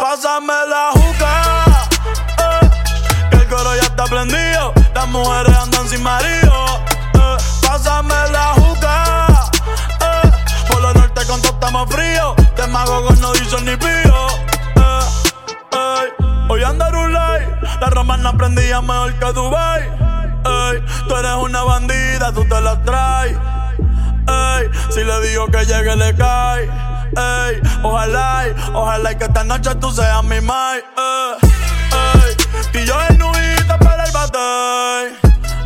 Pásame la juca, eh, que el coro ya está prendido. Las mujeres andan sin marido. Eh, pásame la juca, eh, por lo norte con todo estamos fríos. Te mago con no dicen ni pío. Eh, Hoy anda light, la romana prendía mejor que Dubai. Tú eres una bandida, tú te la traes. Si le digo que llegue, le cae. Ey, ojalá, ojalá que esta noche tú seas mi mai. Ey, ey, y yo en nubita para el bate.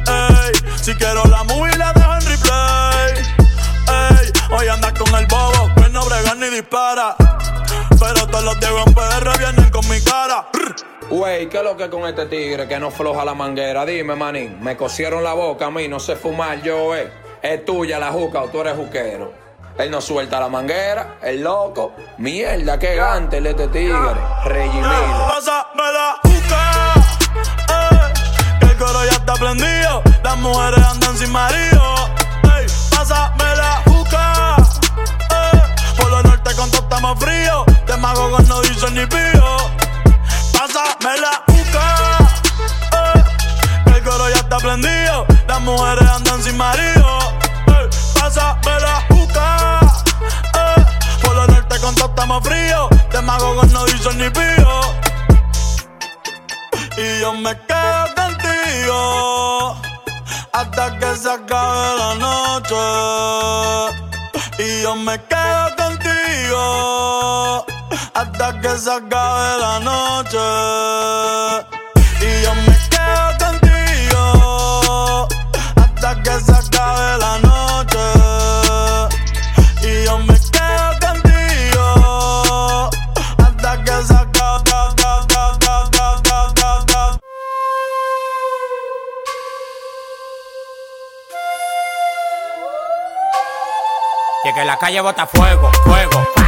Ey, si quiero la movie la dejo en replay. Ey, hoy andas con el bobo, que no brega ni dispara. Pero todos los de en PR vienen con mi cara. Wey, ¿qué es lo que con este tigre que no floja la manguera? Dime, manín, me cosieron la boca a mí, no sé fumar yo, eh. Es tuya la juca o tú eres juquero. Él no suelta la manguera, el loco. Mierda, qué gante el este tigre. Regimilo. Pásame la juca, eh, que el coro ya está prendido. Las mujeres andan sin marido. Ey, pásame la juca, eh, por lo norte con todo estamos fríos. Te mago con no dicen ni pío. Pásame la juca, eh, que el coro ya está prendido. Las mujeres andan sin marido. Ey, pásame la eh, por lo norte con todo estamos fríos. Te mago con no dicen ni pío. Y yo me quedo contigo hasta que se acabe la noche. Y yo me quedo contigo hasta que se acabe la noche. Y que la calle bota fuego, fuego,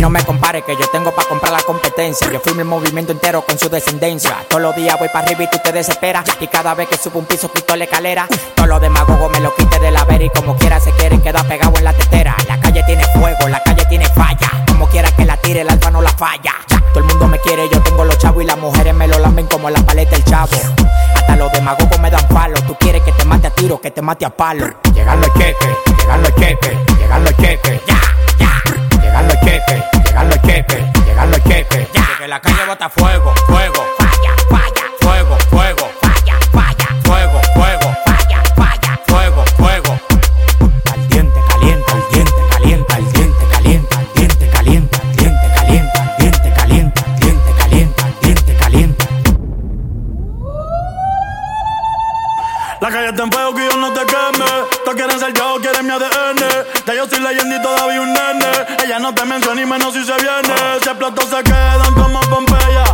mí no me compare que yo tengo para comprar la competencia. Yo firmo el movimiento entero con su descendencia. Todos los días voy para arriba y tú te desesperas. Y cada vez que subo un piso quito la escalera. Todos los demagogos me lo quite de la vera y como quiera se quieren quedar pegados en la tetera. La calle tiene fuego, la calle tiene falla. Como quiera que la tire, el alfa no la falla. Todo el mundo me quiere, yo tengo los chavos y las mujeres me lo lamben como la paleta del chavo. Hasta los demagogos me dan palo. Tú quieres que te mate a tiro, que te mate a palo. Llegan los cheques, llegan los cheques, llegan los cheques. Ya, fuego, fuego. Mi ADN. Ya yo leyenda y todavía un nene. Ella no te menciona y menos si se viene. Si exploto se quedan como Pompeya.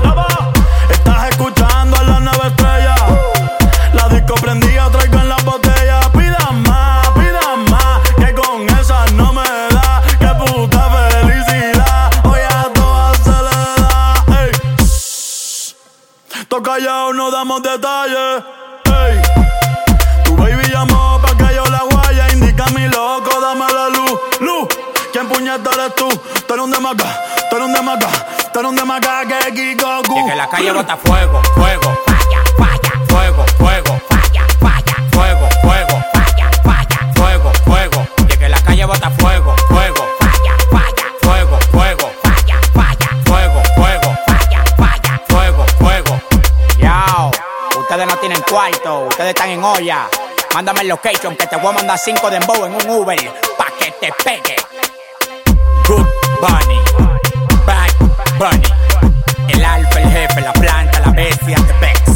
Estás escuchando a la nueva estrella. La disco prendida, traigo en la botella. Pidan más, pidan más. Que con esa no me da. Que puta felicidad. Hoy a todas se le da. Ey. Todos callados, no damos detalles. Eres tú? Tú eres un demaca, tú eres un demaca, tú eres un demaca que Kikoku. Y que la calle bota fuego, fuego. Falla, falla. Fuego, fuego. Falla, falla. Fuego, fuego. Falla, falla. Fuego, fuego. Y que la calle bota fuego, fuego. Falla, falla. Fuego, fuego. Falla, falla. Fuego, fuego. Falla, falla. Fuego, fuego. Yao, ustedes no tienen cuarto, ustedes están en olla. Mándame el location que te voy a mandar cinco de en un Uber pa' que te pegue. Good Bunny, Bad Bunny, el alfa, el jefe, la planta, la bestia, te pega.